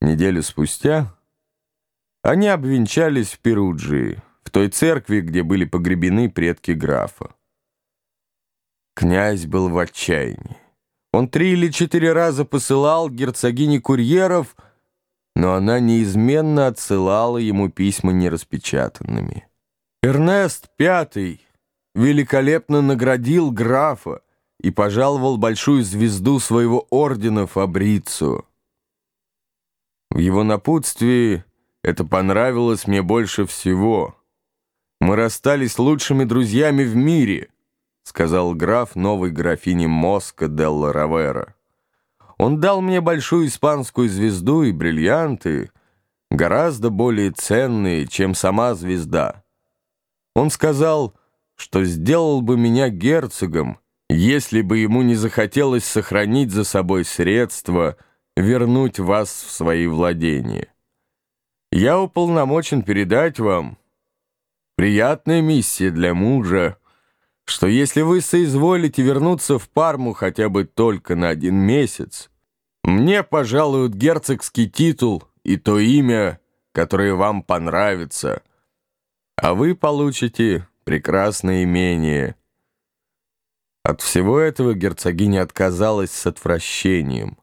Неделю спустя они обвенчались в Перуджии, в той церкви, где были погребены предки графа. Князь был в отчаянии. Он три или четыре раза посылал герцогине курьеров, но она неизменно отсылала ему письма нераспечатанными. Эрнест Пятый великолепно наградил графа и пожаловал большую звезду своего ордена Фабрицу. В его напутствии это понравилось мне больше всего. Мы расстались лучшими друзьями в мире, сказал граф новой графине Моска Делла Равера. Он дал мне большую испанскую звезду и бриллианты, гораздо более ценные, чем сама звезда. Он сказал, что сделал бы меня герцогом, если бы ему не захотелось сохранить за собой средства — вернуть вас в свои владения. Я уполномочен передать вам приятная миссия для мужа, что если вы соизволите вернуться в Парму хотя бы только на один месяц, мне пожалуют герцогский титул и то имя, которое вам понравится, а вы получите прекрасное имение. От всего этого герцогиня отказалась с отвращением.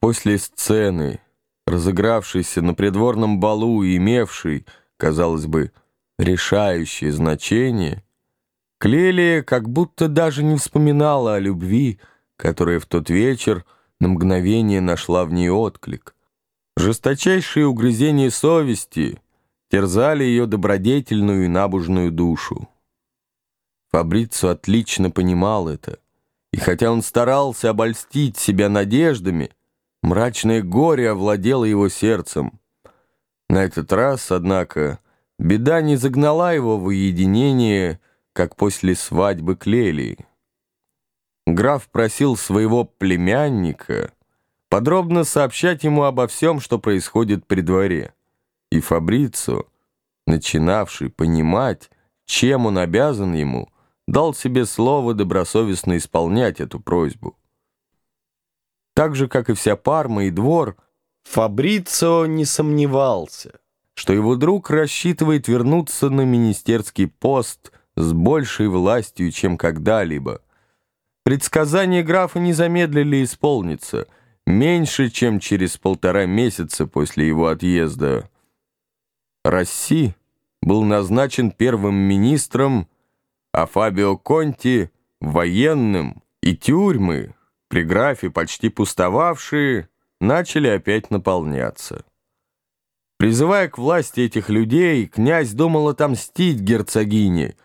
После сцены, разыгравшейся на придворном балу и имевшей, казалось бы, решающее значение, Клелия как будто даже не вспоминала о любви, которая в тот вечер на мгновение нашла в ней отклик. Жесточайшие угрызения совести терзали ее добродетельную и набожную душу. Фабрицу отлично понимал это, и хотя он старался обольстить себя надеждами, Мрачное горе овладело его сердцем. На этот раз, однако, беда не загнала его в уединение, как после свадьбы Клелии. Граф просил своего племянника подробно сообщать ему обо всем, что происходит при дворе. И Фабрицо, начинавший понимать, чем он обязан ему, дал себе слово добросовестно исполнять эту просьбу. Так же, как и вся Парма и двор, Фабрицио не сомневался, что его друг рассчитывает вернуться на министерский пост с большей властью, чем когда-либо. Предсказания графа не замедлили исполниться, меньше, чем через полтора месяца после его отъезда. Расси был назначен первым министром, а Фабио Конти — военным, и тюрьмы — при графе, почти пустовавшие, начали опять наполняться. Призывая к власти этих людей, князь думал отомстить герцогине.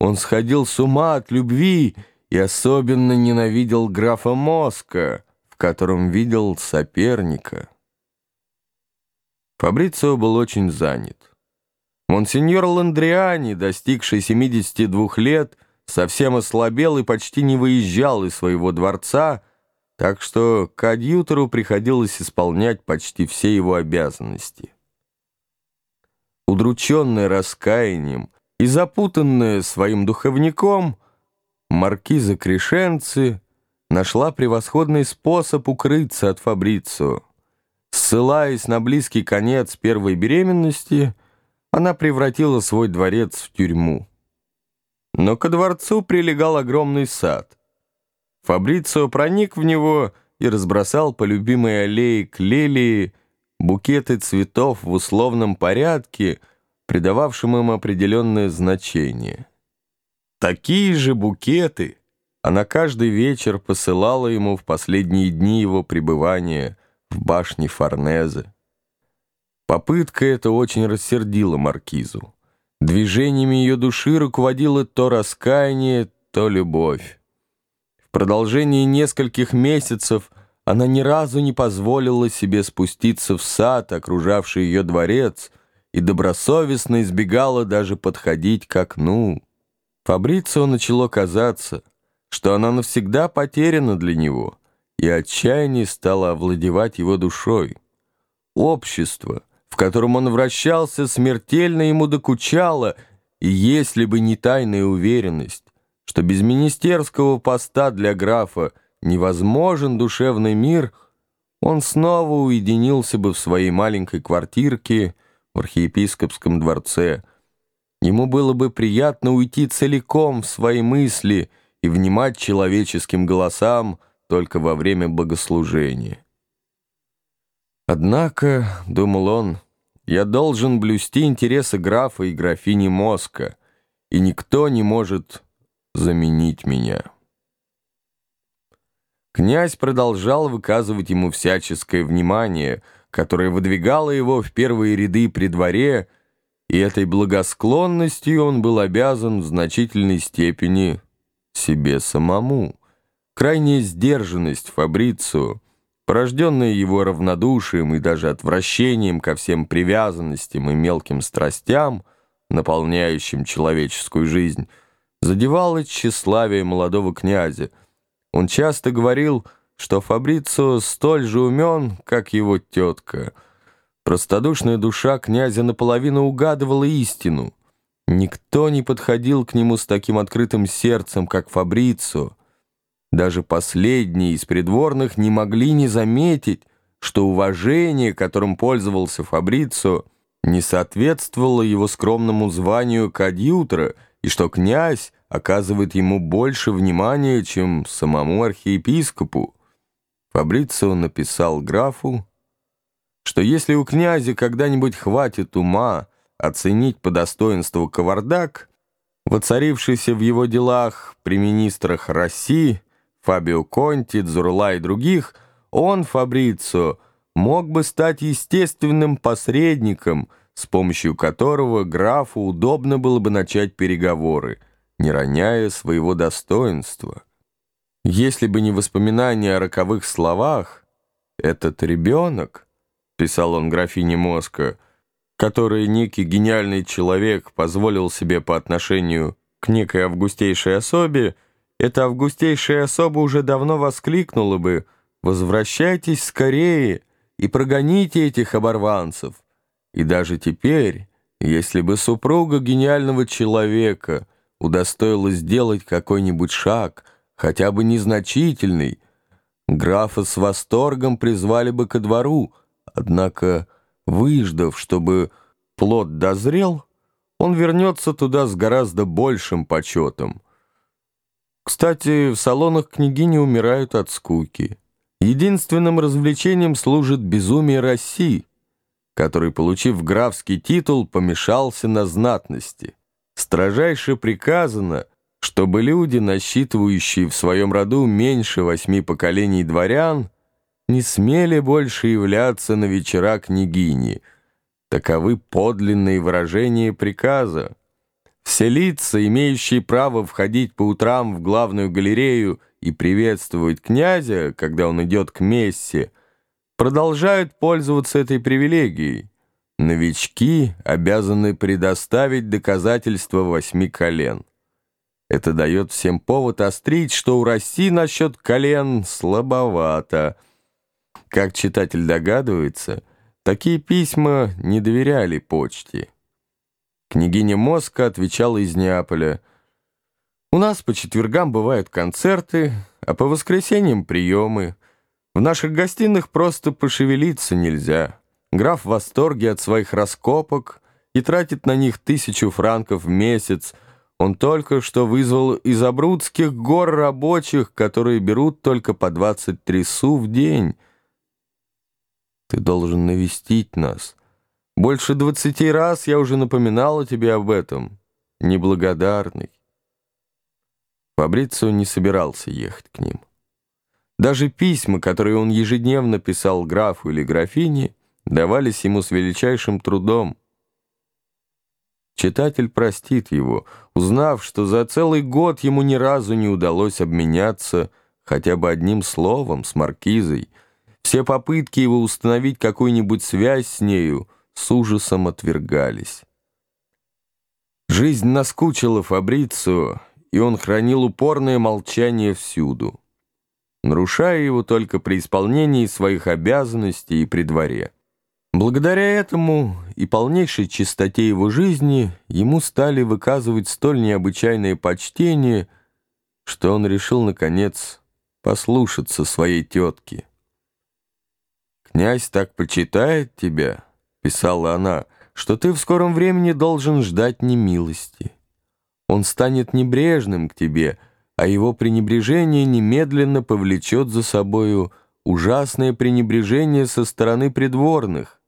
Он сходил с ума от любви и особенно ненавидел графа Моска, в котором видел соперника. Фабрицио был очень занят. Монсеньор Ландриани, достигший 72 лет, совсем ослабел и почти не выезжал из своего дворца, так что к адъютору приходилось исполнять почти все его обязанности. Удрученная раскаянием и запутанная своим духовником, маркиза Крешенци нашла превосходный способ укрыться от Фабрицио. Ссылаясь на близкий конец первой беременности, она превратила свой дворец в тюрьму. Но ко дворцу прилегал огромный сад. Фабрицио проник в него и разбросал по любимой аллее клелии букеты цветов в условном порядке, придававшим им определенное значение. Такие же букеты она каждый вечер посылала ему в последние дни его пребывания в башне Форнезе. Попытка эта очень рассердила маркизу. Движениями ее души руководило то раскаяние, то любовь. Продолжении нескольких месяцев она ни разу не позволила себе спуститься в сад, окружавший ее дворец, и добросовестно избегала даже подходить к окну. Фабрицио начало казаться, что она навсегда потеряна для него, и отчаяние стало овладевать его душой. Общество — в котором он вращался, смертельно ему докучало, и если бы не тайная уверенность, что без министерского поста для графа невозможен душевный мир, он снова уединился бы в своей маленькой квартирке в архиепископском дворце. Ему было бы приятно уйти целиком в свои мысли и внимать человеческим голосам только во время богослужения. Однако, — думал он, — я должен блюсти интересы графа и графини Моска, и никто не может заменить меня». Князь продолжал выказывать ему всяческое внимание, которое выдвигало его в первые ряды при дворе, и этой благосклонностью он был обязан в значительной степени себе самому. Крайняя сдержанность Фабрицу, порожденная его равнодушием и даже отвращением ко всем привязанностям и мелким страстям, наполняющим человеческую жизнь, задевала тщеславие молодого князя, он часто говорил, что Фабрицио столь же умен, как его тетка. Простодушная душа князя наполовину угадывала истину. Никто не подходил к нему с таким открытым сердцем, как Фабрицио. Даже последние из придворных не могли не заметить, что уважение, которым пользовался Фабрицио, не соответствовало его скромному званию кадьютора, и что князь оказывает ему больше внимания, чем самому архиепископу. Фабрицио написал графу, что если у князя когда-нибудь хватит ума оценить по достоинству кавардак, воцарившийся в его делах при министрах России, Фабио Конти, Дзурла и других, он, Фабрицио, мог бы стать естественным посредником, с помощью которого графу удобно было бы начать переговоры – не роняя своего достоинства. Если бы не воспоминания о роковых словах, «Этот ребенок», — писал он графине Моска, который некий гениальный человек позволил себе по отношению к некой августейшей особе, эта августейшая особа уже давно воскликнула бы «Возвращайтесь скорее и прогоните этих оборванцев». И даже теперь, если бы супруга гениального человека — удостоилась сделать какой-нибудь шаг, хотя бы незначительный, графа с восторгом призвали бы ко двору, однако, выждав, чтобы плод дозрел, он вернется туда с гораздо большим почетом. Кстати, в салонах княгини умирают от скуки. Единственным развлечением служит безумие России, который, получив графский титул, помешался на знатности строжайше приказано, чтобы люди, насчитывающие в своем роду меньше восьми поколений дворян, не смели больше являться на вечера княгини. Таковы подлинные выражения приказа. Все лица, имеющие право входить по утрам в главную галерею и приветствовать князя, когда он идет к мессе, продолжают пользоваться этой привилегией. Новички обязаны предоставить доказательства восьми колен. Это дает всем повод острить, что у России насчет колен слабовато. Как читатель догадывается, такие письма не доверяли почте. Княгиня Моска отвечала из Неаполя. «У нас по четвергам бывают концерты, а по воскресеньям приемы. В наших гостиных просто пошевелиться нельзя». Граф в восторге от своих раскопок и тратит на них тысячу франков в месяц. Он только что вызвал из Абрудских гор рабочих, которые берут только по 23 су в день. Ты должен навестить нас. Больше двадцати раз я уже напоминала тебе об этом. Неблагодарный. Фабрицио не собирался ехать к ним. Даже письма, которые он ежедневно писал графу или графине, давались ему с величайшим трудом. Читатель простит его, узнав, что за целый год ему ни разу не удалось обменяться хотя бы одним словом с маркизой. Все попытки его установить какую-нибудь связь с нею с ужасом отвергались. Жизнь наскучила Фабрицио, и он хранил упорное молчание всюду, нарушая его только при исполнении своих обязанностей и при дворе. Благодаря этому и полнейшей чистоте его жизни ему стали выказывать столь необычайное почтение, что он решил, наконец, послушаться своей тетки. «Князь так почитает тебя», — писала она, — «что ты в скором времени должен ждать немилости. Он станет небрежным к тебе, а его пренебрежение немедленно повлечет за собою ужасное пренебрежение со стороны придворных.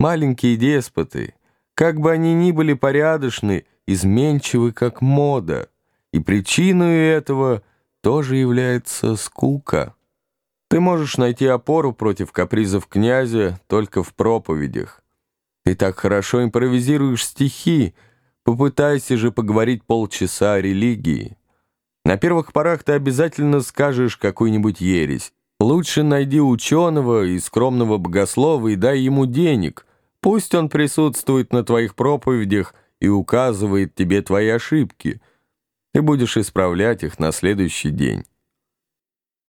Маленькие деспоты, как бы они ни были порядочны, изменчивы, как мода, и причиной этого тоже является скука. Ты можешь найти опору против капризов князя только в проповедях. Ты так хорошо импровизируешь стихи, попытайся же поговорить полчаса о религии. На первых порах ты обязательно скажешь какую-нибудь ересь. Лучше найди ученого и скромного богослова и дай ему денег. Пусть он присутствует на твоих проповедях и указывает тебе твои ошибки. Ты будешь исправлять их на следующий день.